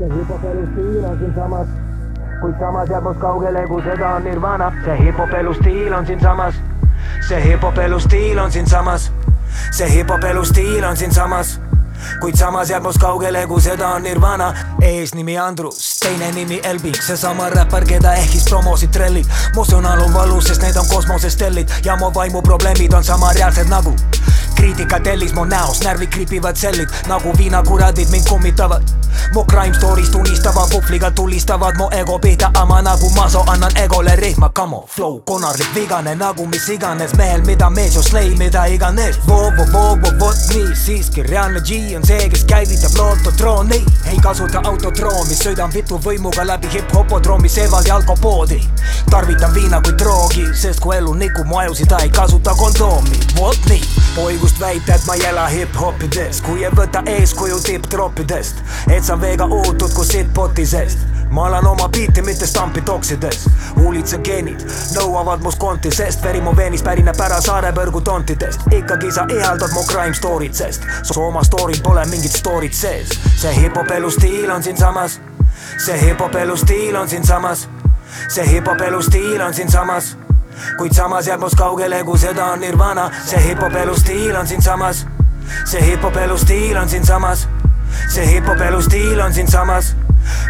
see hip-hop elustiil on siinsamas kuid samas jääb must kaugele, kui seda on nirvana. See hip-hop elustiil on siinsamas see hip-hop elustiil on siinsamas see hip-hop elustiil on siinsamas kuid samas jääb must kaugele, kui seda on Nirvana. Eesnimi Andrus, teine nimi Elbing, seesama räppar, keda ehkis promosid trellid mu sõnal on valus, sest need on kosmosestellid ja mu vaimuprobleemid on sama reaalsed nagu kriitika tellis mu näos, närvid kripivad sellid nagu viinakuradid mind kummitavad. Mu crime story's tunistava puhvliga tulistavad mu ego pihta, ama nagu maso annan egole rihma, kamo, flow, konarlik, vigane nagu mis iganes mehel, mida mees ju slay, mida iganes. Voo, voo, voo, voo, vot nii, siiski reaalne G on see, kes käivitab loototrooni ei kasuta autotroomi, sõidan vitu võimuga läbi hip-hopodroomi, Sevadi alkopoodi. Tarvitan viina kui droogi, sest kui elu nikub mu ajusid, ta ei kasuta kondoomi, vot nii õigust väita, et ma ei ela hip-hopides, kui ei võta eeskuju tipptroppidest, et sa veega uutud kui sittpoti seest ma alan oma biiti, mitte stampi toksides. Huulitse geenid nõuavad must konti, sest veri mu veenis pärineb ära Saare-Põrgu tontidest. Ikkagi sa ihaldad mu crime story't, sest su oma story'l pole mingit story't sees. See hip-hop elustiil on siinsamas. See hip-hop elustiil on siinsamas. See hip-hop elustiil on siinsamas kuid samas jääb must kaugele, kui seda on Nirvana. See hip-hop elustiil on siinsamas. See hip-hop elustiil on siinsamas. See hip-hop elustiil on siinsamas.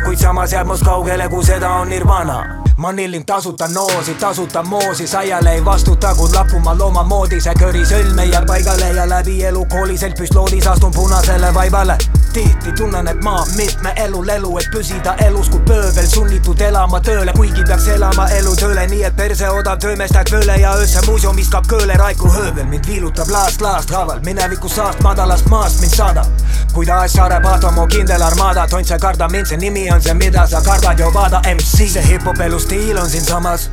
Kuid samas jääb must kaugele, kui seda on Nirvana. Ma nillin tasuta noosi, tasuta moosi, saiale ei vastuta, kui lapuma looma moodi, see köri sõlme jääb paigale ja läbi elu kooliselt püstloodis astun punasele vaibale tihti tunnen, et ma mitme elu lelu, et püsida elus kui pööbel sunnitud elama tööle, kuigi peaks elama elu tööle, nii et perse odav töömees läheb tööle ja öösse muuseumis kaob kööle Raiku höövel, mind viilutab laast laast haaval, mineviku saast madalast maast mind saadab. kui ta asja paata mu kindel armada, tont sa karda mind, see nimi on see, mida sa kardad ju vaada MC, see hip-hop elustiil on siinsamas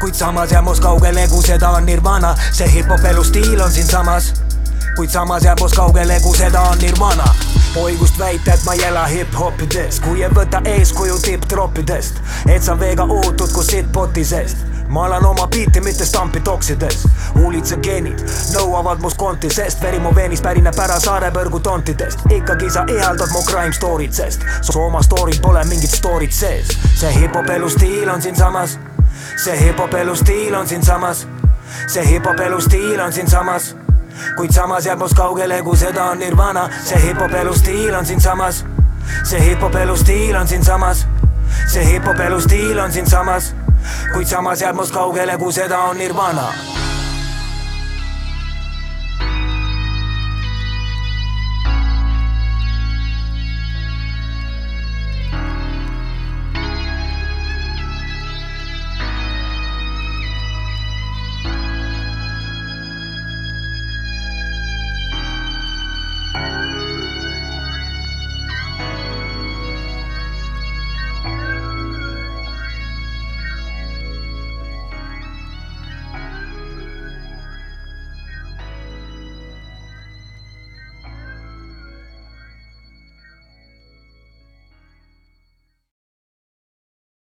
kuid samas jääb must kaugele, kui seda on Nirvana, see hip-hop elustiil on siinsamas kuid samas jääb must kaugele, kui seda on Nirvana õigust väita, et ma ei ela hip-hopides, kui ei võta eeskuju tipptroppidest, et sa veega ootud kui sittpoti seest ma alan oma biiti, mitte stampi toksides huulitse geenid nõuavad must konti, sest veri mu veenis pärineb ära Saare-Põrgu tontidest. Ikkagi sa ihaldad mu crime story't, sest su oma story'l pole mingit story't sees. See hip-hop elustiil on siinsamas. See hip-hop elustiil on siinsamas. See hip-hop elustiil on siinsamas kuid samas jääb must kaugele, kui seda on Nirvana. See hip-hop elustiil on siinsamas. See hip-hop elustiil on siinsamas. See hip-hop elustiil on siinsamas. Kuid samas jääb must kaugele, kui seda on Nirvana